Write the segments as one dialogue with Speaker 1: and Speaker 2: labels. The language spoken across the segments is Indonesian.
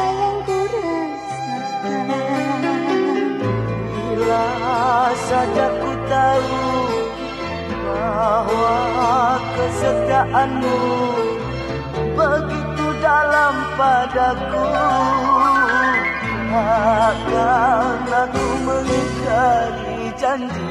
Speaker 1: yang
Speaker 2: Bila saja ku
Speaker 1: tahu Bahwa kesetiaanmu Begitu dalam padaku Akan aku mengingkari janji.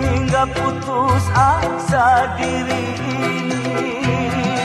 Speaker 1: Hingga putus asa diri ini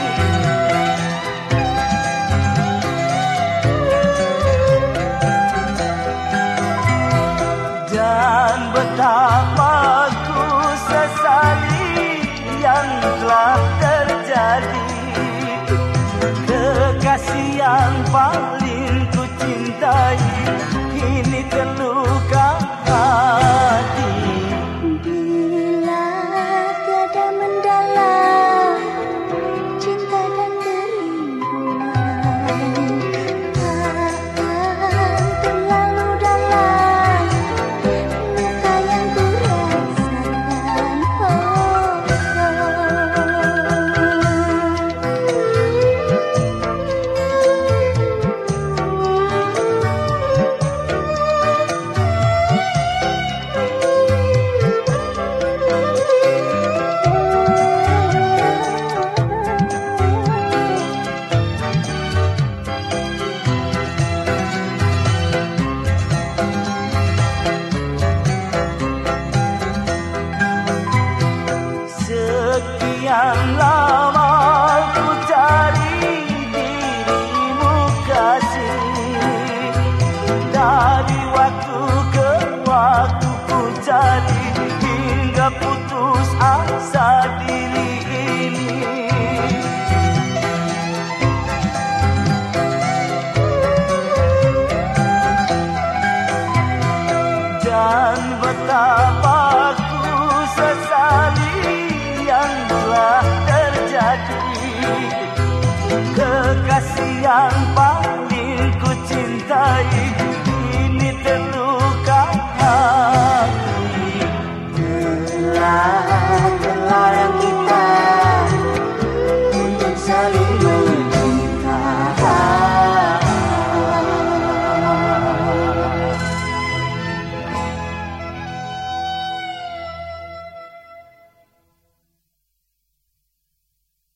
Speaker 1: Dan betapa ku sesali yang telah terjadi. Kekasih yang paling ku cintai